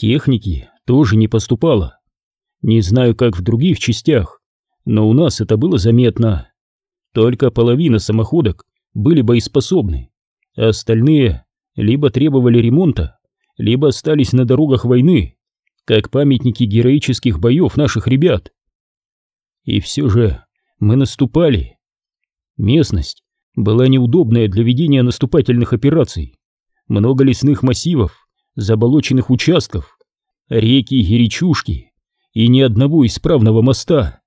Техники тоже не поступало. Не знаю, как в других частях, но у нас это было заметно. Только половина самоходок были боеспособны, а остальные либо требовали ремонта, либо остались на дорогах войны, как памятники героических боев наших ребят. И все же мы наступали. Местность была неудобная для ведения наступательных операций. Много лесных массивов, заболоченных участков, реки и речушки, и ни одного исправного моста.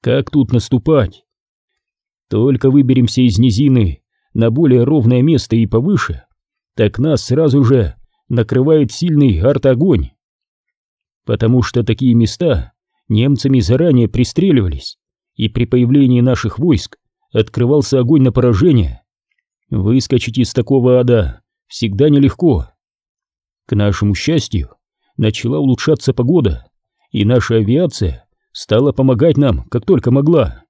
Как тут наступать? Только выберемся из низины на более ровное место и повыше, так нас сразу же накрывает сильный арт-огонь. Потому что такие места немцами заранее пристреливались, и при появлении наших войск открывался огонь на поражение. Выскочить из такого ада всегда нелегко. К нашему счастью, начала улучшаться погода, и наша авиация стала помогать нам, как только могла.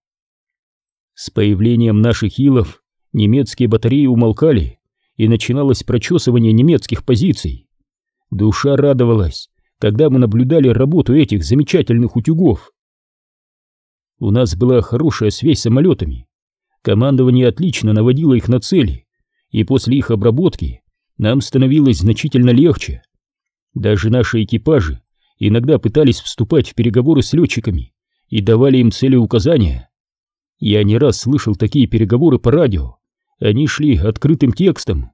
С появлением наших илов немецкие батареи умолкали, и начиналось прочесывание немецких позиций. Душа радовалась, когда мы наблюдали работу этих замечательных утюгов. У нас была хорошая связь с самолетами. Командование отлично наводило их на цели, и после их обработки нам становилось значительно легче. Даже наши экипажи иногда пытались вступать в переговоры с летчиками и давали им цели указания. Я не раз слышал такие переговоры по радио. Они шли открытым текстом.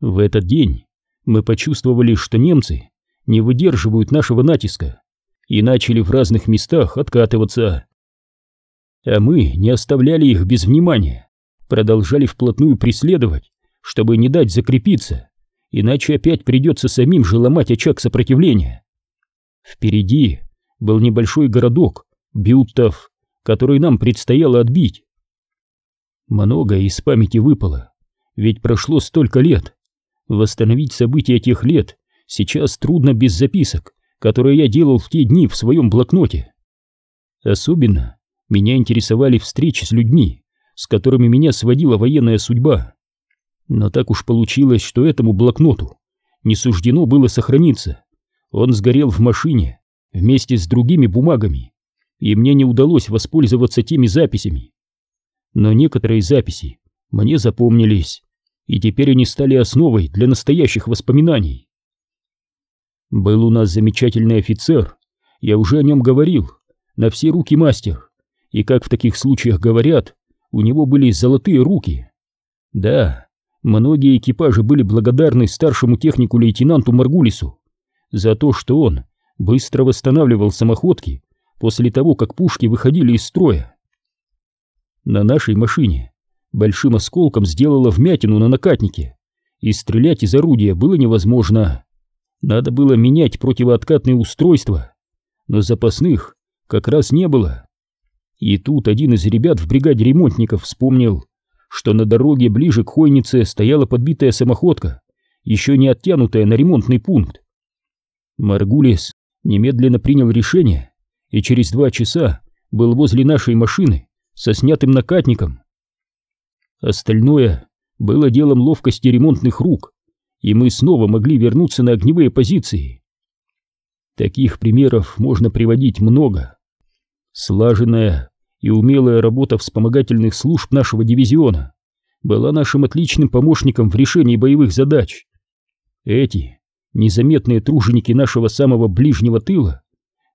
В этот день мы почувствовали, что немцы не выдерживают нашего натиска и начали в разных местах откатываться. А мы не оставляли их без внимания, продолжали вплотную преследовать, чтобы не дать закрепиться, иначе опять придется самим же ломать очаг сопротивления. Впереди был небольшой городок, Бюттов, который нам предстояло отбить. Многое из памяти выпало, ведь прошло столько лет. Восстановить события тех лет сейчас трудно без записок, которые я делал в те дни в своем блокноте. Особенно меня интересовали встречи с людьми, с которыми меня сводила военная судьба. Но так уж получилось, что этому блокноту не суждено было сохраниться. Он сгорел в машине вместе с другими бумагами, и мне не удалось воспользоваться теми записями. Но некоторые записи мне запомнились, и теперь они стали основой для настоящих воспоминаний. Был у нас замечательный офицер, я уже о нем говорил, на все руки мастер, и как в таких случаях говорят, у него были золотые руки. Да, многие экипажи были благодарны старшему технику лейтенанту Маргулису за то, что он быстро восстанавливал самоходки после того, как пушки выходили из строя. На нашей машине большим осколком сделала вмятину на накатнике, и стрелять из орудия было невозможно. Надо было менять противооткатные устройства, но запасных как раз не было. И тут один из ребят в бригаде ремонтников вспомнил, что на дороге ближе к Хойнице стояла подбитая самоходка, еще не оттянутая на ремонтный пункт. Маргулис немедленно принял решение и через два часа был возле нашей машины со снятым накатником. Остальное было делом ловкости ремонтных рук, и мы снова могли вернуться на огневые позиции. Таких примеров можно приводить много. Слаженная и умелая работа вспомогательных служб нашего дивизиона была нашим отличным помощником в решении боевых задач. Эти незаметные труженики нашего самого ближнего тыла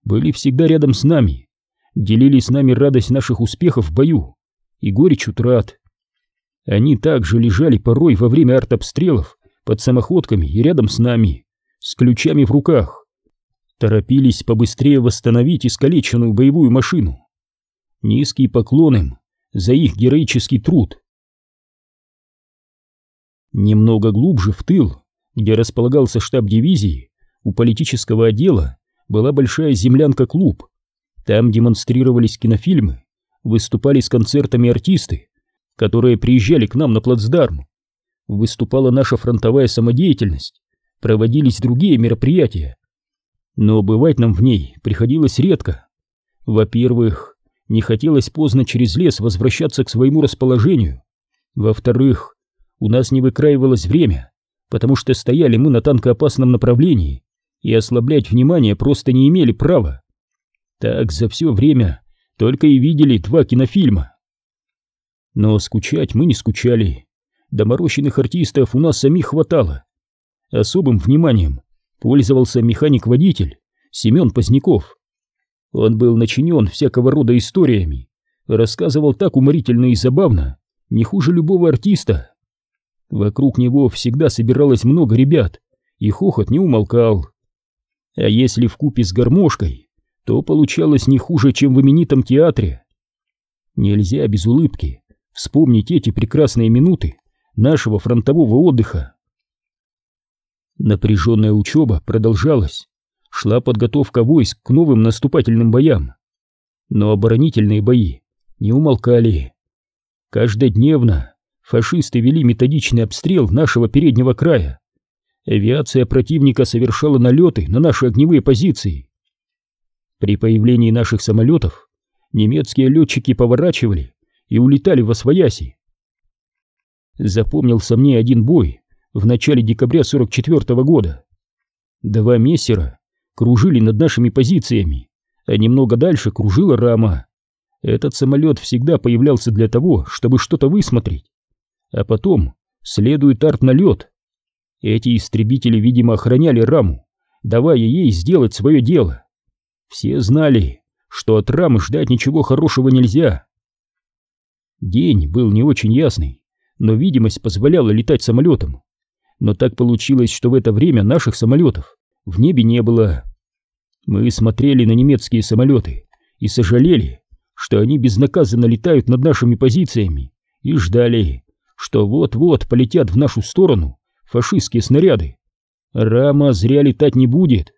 были всегда рядом с нами, делили с нами радость наших успехов в бою и горечь утрат. Они также лежали порой во время артобстрелов под самоходками и рядом с нами, с ключами в руках. Торопились побыстрее восстановить искалеченную боевую машину. Низкий поклон им за их героический труд. Немного глубже в тыл, где располагался штаб дивизии, у политического отдела была большая землянка-клуб. Там демонстрировались кинофильмы, выступали с концертами артисты, которые приезжали к нам на плацдарм. Выступала наша фронтовая самодеятельность, проводились другие мероприятия. Но бывать нам в ней приходилось редко. Во-первых, не хотелось поздно через лес возвращаться к своему расположению. Во-вторых, у нас не выкраивалось время, потому что стояли мы на танкоопасном направлении и ослаблять внимание просто не имели права. Так за все время только и видели два кинофильма. Но скучать мы не скучали. Доморощенных артистов у нас самих хватало. Особым вниманием пользовался механик-водитель Семен Поздняков. Он был начинен всякого рода историями, рассказывал так уморительно и забавно, не хуже любого артиста. Вокруг него всегда собиралось много ребят, и хохот не умолкал. А если в купе с гармошкой, то получалось не хуже, чем в именитом театре. Нельзя без улыбки вспомнить эти прекрасные минуты нашего фронтового отдыха. Напряженная учеба продолжалась, шла подготовка войск к новым наступательным боям. Но оборонительные бои не умолкали. Каждодневно фашисты вели методичный обстрел нашего переднего края. Авиация противника совершала налеты на наши огневые позиции. При появлении наших самолетов немецкие летчики поворачивали и улетали во свояси. Запомнился мне один бой в начале декабря 44 -го года. Два мессера кружили над нашими позициями, а немного дальше кружила рама. Этот самолет всегда появлялся для того, чтобы что-то высмотреть. А потом следует арт-налет. Эти истребители, видимо, охраняли раму, давая ей сделать свое дело. Все знали, что от рамы ждать ничего хорошего нельзя. День был не очень ясный, но видимость позволяла летать самолетом. Но так получилось, что в это время наших самолетов в небе не было. Мы смотрели на немецкие самолеты и сожалели, что они безнаказанно летают над нашими позициями, и ждали, что вот-вот полетят в нашу сторону фашистские снаряды. Рама зря летать не будет.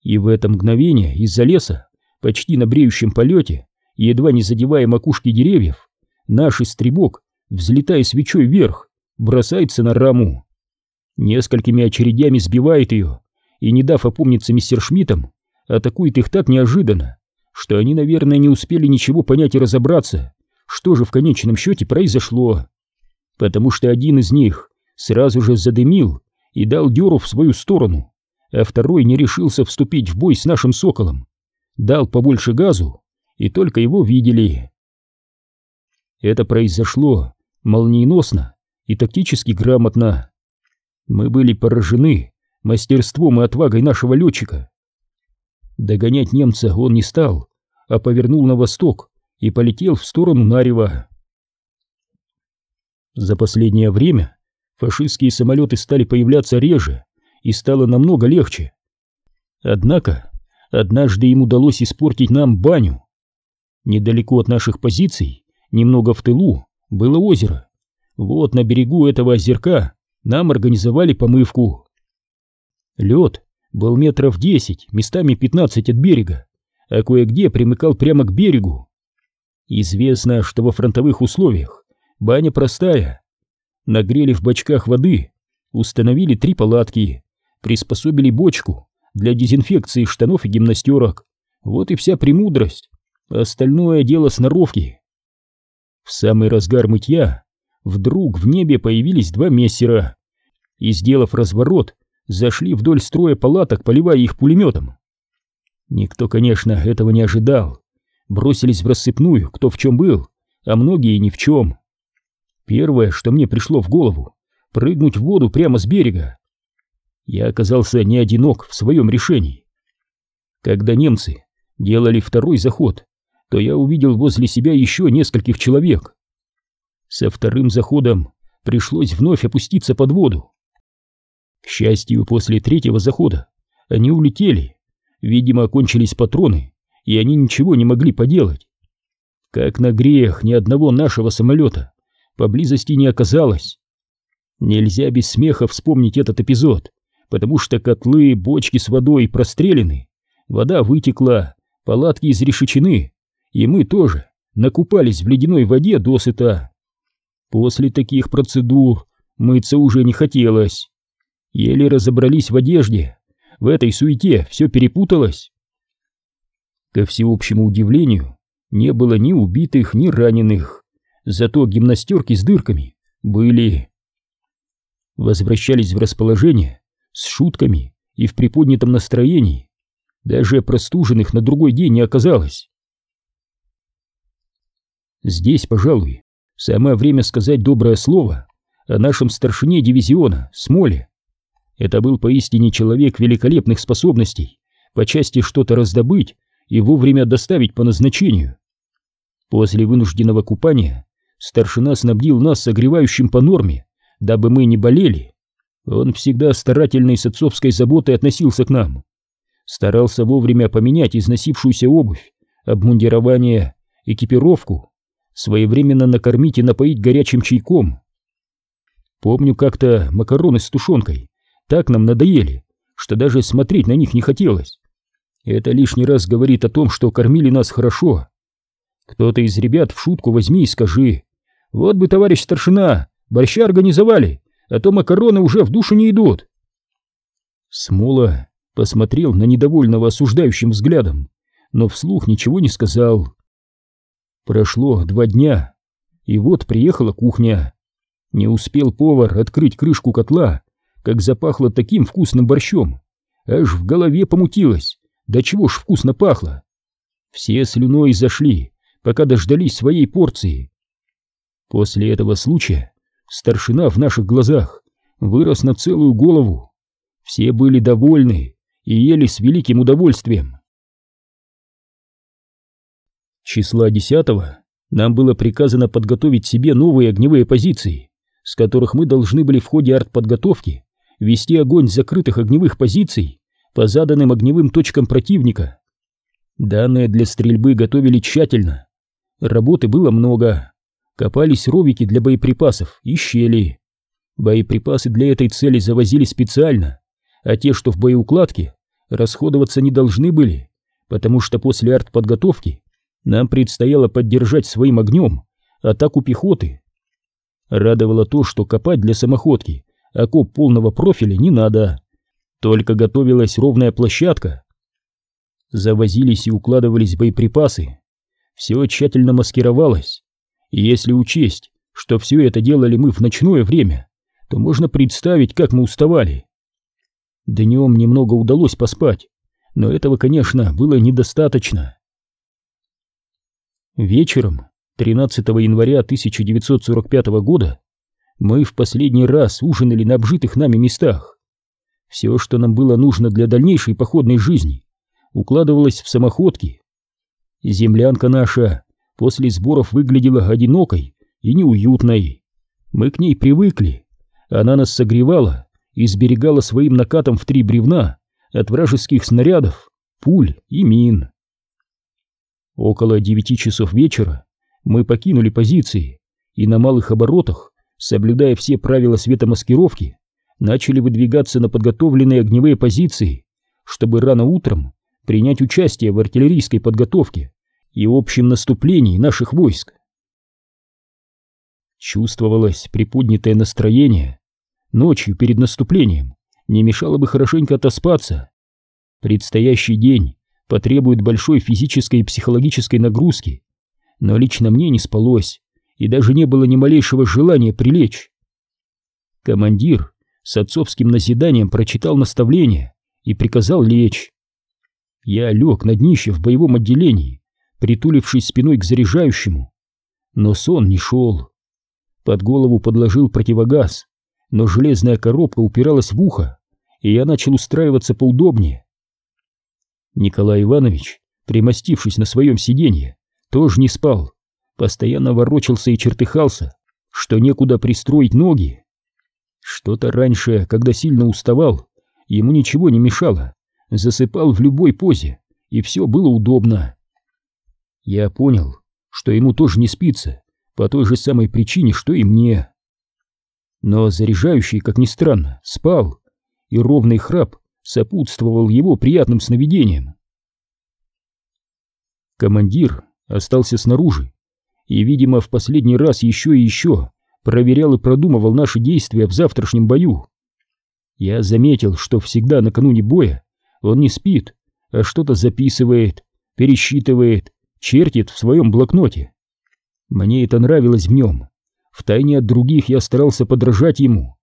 И в это мгновение из-за леса, почти на бреющем полете, едва не задевая макушки деревьев, наш истребок, взлетая свечой вверх, бросается на раму. Несколькими очередями сбивает ее, и, не дав опомниться мистер Шмидтам, атакует их так неожиданно, что они, наверное, не успели ничего понять и разобраться, что же в конечном счете произошло. Потому что один из них сразу же задымил и дал дёру в свою сторону, а второй не решился вступить в бой с нашим соколом. Дал побольше газу, и только его видели. Это произошло молниеносно и тактически грамотно. Мы были поражены мастерством и отвагой нашего летчика. Догонять немца он не стал, а повернул на восток и полетел в сторону Нарева. За последнее время фашистские самолеты стали появляться реже и стало намного легче. Однако однажды им удалось испортить нам баню. Недалеко от наших позиций, немного в тылу, было озеро. Вот на берегу этого озерка нам организовали помывку. Лед был метров десять, местами пятнадцать от берега, а кое-где примыкал прямо к берегу. Известно, что во фронтовых условиях баня простая. Нагрели в бачках воды, установили три палатки, приспособили бочку для дезинфекции штанов и гимнастерок. Вот и вся премудрость. Остальное дело сноровки. В самый разгар мытья вдруг в небе появились два мессера и, сделав разворот, зашли вдоль строя палаток, поливая их пулеметом. Никто, конечно, этого не ожидал. Бросились в рассыпную, кто в чем был, а многие ни в чем. Первое, что мне пришло в голову, прыгнуть в воду прямо с берега. Я оказался не одинок в своем решении. Когда немцы делали второй заход, то я увидел возле себя еще нескольких человек. Со вторым заходом пришлось вновь опуститься под воду. К счастью, после третьего захода они улетели. Видимо, кончились патроны, и они ничего не могли поделать. Как на грех ни одного нашего самолета поблизости не оказалось. Нельзя без смеха вспомнить этот эпизод, потому что котлы, бочки с водой прострелены, вода вытекла, палатки изрешечены, и мы тоже накупались в ледяной воде досыта. После таких процедур мыться уже не хотелось. Еле разобрались в одежде. В этой суете все перепуталось. Ко всеобщему удивлению, не было ни убитых, ни раненых. Зато гимнастерки с дырками были. Возвращались в расположение с шутками и в приподнятом настроении. Даже простуженных на другой день не оказалось. Здесь, пожалуй, самое время сказать доброе слово о нашем старшине дивизиона, Смоле. Это был поистине человек великолепных способностей по части что-то раздобыть и вовремя доставить по назначению. После вынужденного купания старшина снабдил нас согревающим по норме, дабы мы не болели. Он всегда старательно и с отцовской заботой относился к нам. Старался вовремя поменять износившуюся обувь, обмундирование, экипировку, своевременно накормить и напоить горячим чайком. Помню как-то макароны с тушенкой так нам надоели, что даже смотреть на них не хотелось. Это лишний раз говорит о том, что кормили нас хорошо. Кто-то из ребят в шутку возьми и скажи, вот бы, товарищ старшина, борща организовали, а то макароны уже в душу не идут. Смола посмотрел на недовольного осуждающим взглядом, но вслух ничего не сказал. Прошло два дня, и вот приехала кухня. Не успел повар открыть крышку котла, как запахло таким вкусным борщом. Аж в голове помутилось. Да чего ж вкусно пахло. Все слюной зашли, пока дождались своей порции. После этого случая старшина в наших глазах вырос на целую голову. Все были довольны и ели с великим удовольствием. Числа десятого нам было приказано подготовить себе новые огневые позиции, с которых мы должны были в ходе артподготовки вести огонь с закрытых огневых позиций по заданным огневым точкам противника. Данные для стрельбы готовили тщательно. Работы было много. Копались ровики для боеприпасов и щели. Боеприпасы для этой цели завозили специально, а те, что в боеукладке, расходоваться не должны были, потому что после артподготовки нам предстояло поддержать своим огнем атаку пехоты. Радовало то, что копать для самоходки окоп полного профиля не надо. Только готовилась ровная площадка. Завозились и укладывались боеприпасы. Все тщательно маскировалось. И если учесть, что все это делали мы в ночное время, то можно представить, как мы уставали. Днем немного удалось поспать, но этого, конечно, было недостаточно. Вечером 13 января 1945 года мы в последний раз ужинали на обжитых нами местах. Все, что нам было нужно для дальнейшей походной жизни, укладывалось в самоходки. Землянка наша после сборов выглядела одинокой и неуютной. Мы к ней привыкли. Она нас согревала и сберегала своим накатом в три бревна от вражеских снарядов, пуль и мин. Около девяти часов вечера мы покинули позиции и на малых оборотах соблюдая все правила светомаскировки, начали выдвигаться на подготовленные огневые позиции, чтобы рано утром принять участие в артиллерийской подготовке и общем наступлении наших войск. Чувствовалось приподнятое настроение. Ночью перед наступлением не мешало бы хорошенько отоспаться. Предстоящий день потребует большой физической и психологической нагрузки, но лично мне не спалось и даже не было ни малейшего желания прилечь. Командир с отцовским назиданием прочитал наставление и приказал лечь. Я лег на днище в боевом отделении, притулившись спиной к заряжающему, но сон не шел. Под голову подложил противогаз, но железная коробка упиралась в ухо, и я начал устраиваться поудобнее. Николай Иванович, примостившись на своем сиденье, тоже не спал постоянно ворочался и чертыхался, что некуда пристроить ноги. Что-то раньше, когда сильно уставал, ему ничего не мешало, засыпал в любой позе, и все было удобно. Я понял, что ему тоже не спится, по той же самой причине, что и мне. Но заряжающий, как ни странно, спал, и ровный храп сопутствовал его приятным сновидениям. Командир остался снаружи, и, видимо, в последний раз еще и еще проверял и продумывал наши действия в завтрашнем бою. Я заметил, что всегда накануне боя он не спит, а что-то записывает, пересчитывает, чертит в своем блокноте. Мне это нравилось в нем. Втайне от других я старался подражать ему,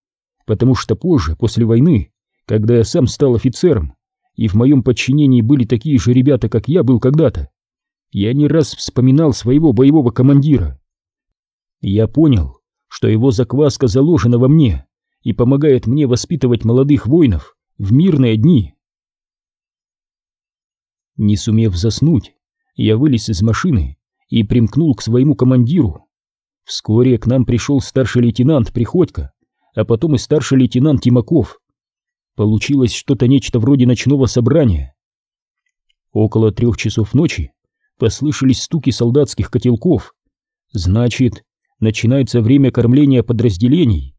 потому что позже, после войны, когда я сам стал офицером, и в моем подчинении были такие же ребята, как я был когда-то, я не раз вспоминал своего боевого командира. Я понял, что его закваска заложена во мне и помогает мне воспитывать молодых воинов в мирные дни. Не сумев заснуть, я вылез из машины и примкнул к своему командиру. Вскоре к нам пришел старший лейтенант Приходько, а потом и старший лейтенант Тимаков. Получилось что-то нечто вроде ночного собрания. Около трех часов ночи послышались стуки солдатских котелков. Значит, начинается время кормления подразделений.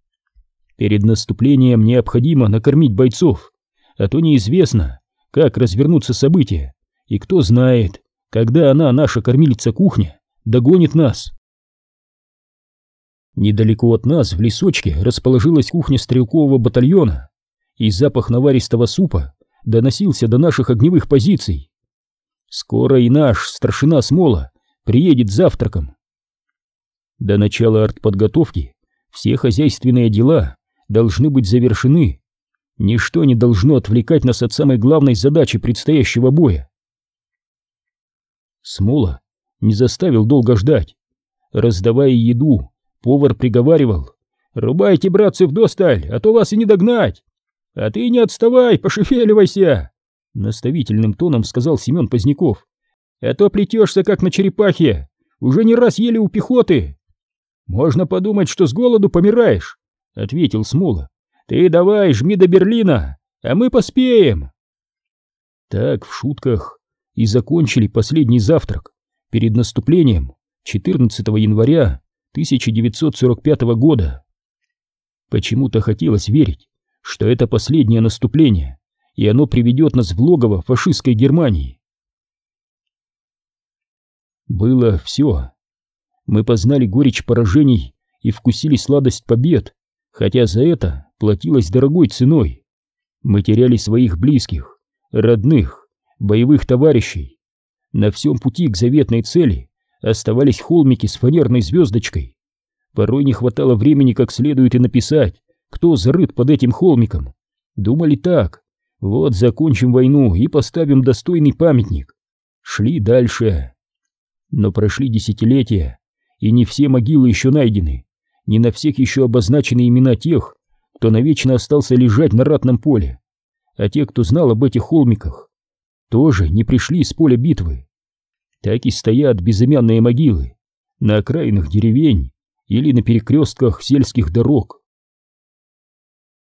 Перед наступлением необходимо накормить бойцов, а то неизвестно, как развернутся события, и кто знает, когда она, наша кормилица-кухня, догонит нас. Недалеко от нас, в лесочке, расположилась кухня стрелкового батальона, и запах наваристого супа доносился до наших огневых позиций. Скоро и наш старшина Смола приедет завтраком. До начала артподготовки все хозяйственные дела должны быть завершены. Ничто не должно отвлекать нас от самой главной задачи предстоящего боя. Смола не заставил долго ждать. Раздавая еду, повар приговаривал. «Рубайте, братцы, вдосталь, а то вас и не догнать! А ты не отставай, пошевеливайся!» Наставительным тоном сказал Семен Поздняков. «А то плетешься, как на черепахе! Уже не раз ели у пехоты!» «Можно подумать, что с голоду помираешь!» — ответил Смола. «Ты давай, жми до Берлина, а мы поспеем!» Так, в шутках, и закончили последний завтрак перед наступлением 14 января 1945 года. Почему-то хотелось верить, что это последнее наступление, и оно приведет нас в логово фашистской Германии. Было все. Мы познали горечь поражений и вкусили сладость побед, хотя за это платилось дорогой ценой. Мы теряли своих близких, родных, боевых товарищей. На всем пути к заветной цели оставались холмики с фанерной звездочкой. Порой не хватало времени как следует и написать, кто зарыт под этим холмиком. Думали так, вот закончим войну и поставим достойный памятник. Шли дальше. Но прошли десятилетия, и не все могилы еще найдены, не на всех еще обозначены имена тех, кто навечно остался лежать на ратном поле. А те, кто знал об этих холмиках, тоже не пришли с поля битвы. Так и стоят безымянные могилы на окраинах деревень или на перекрестках сельских дорог.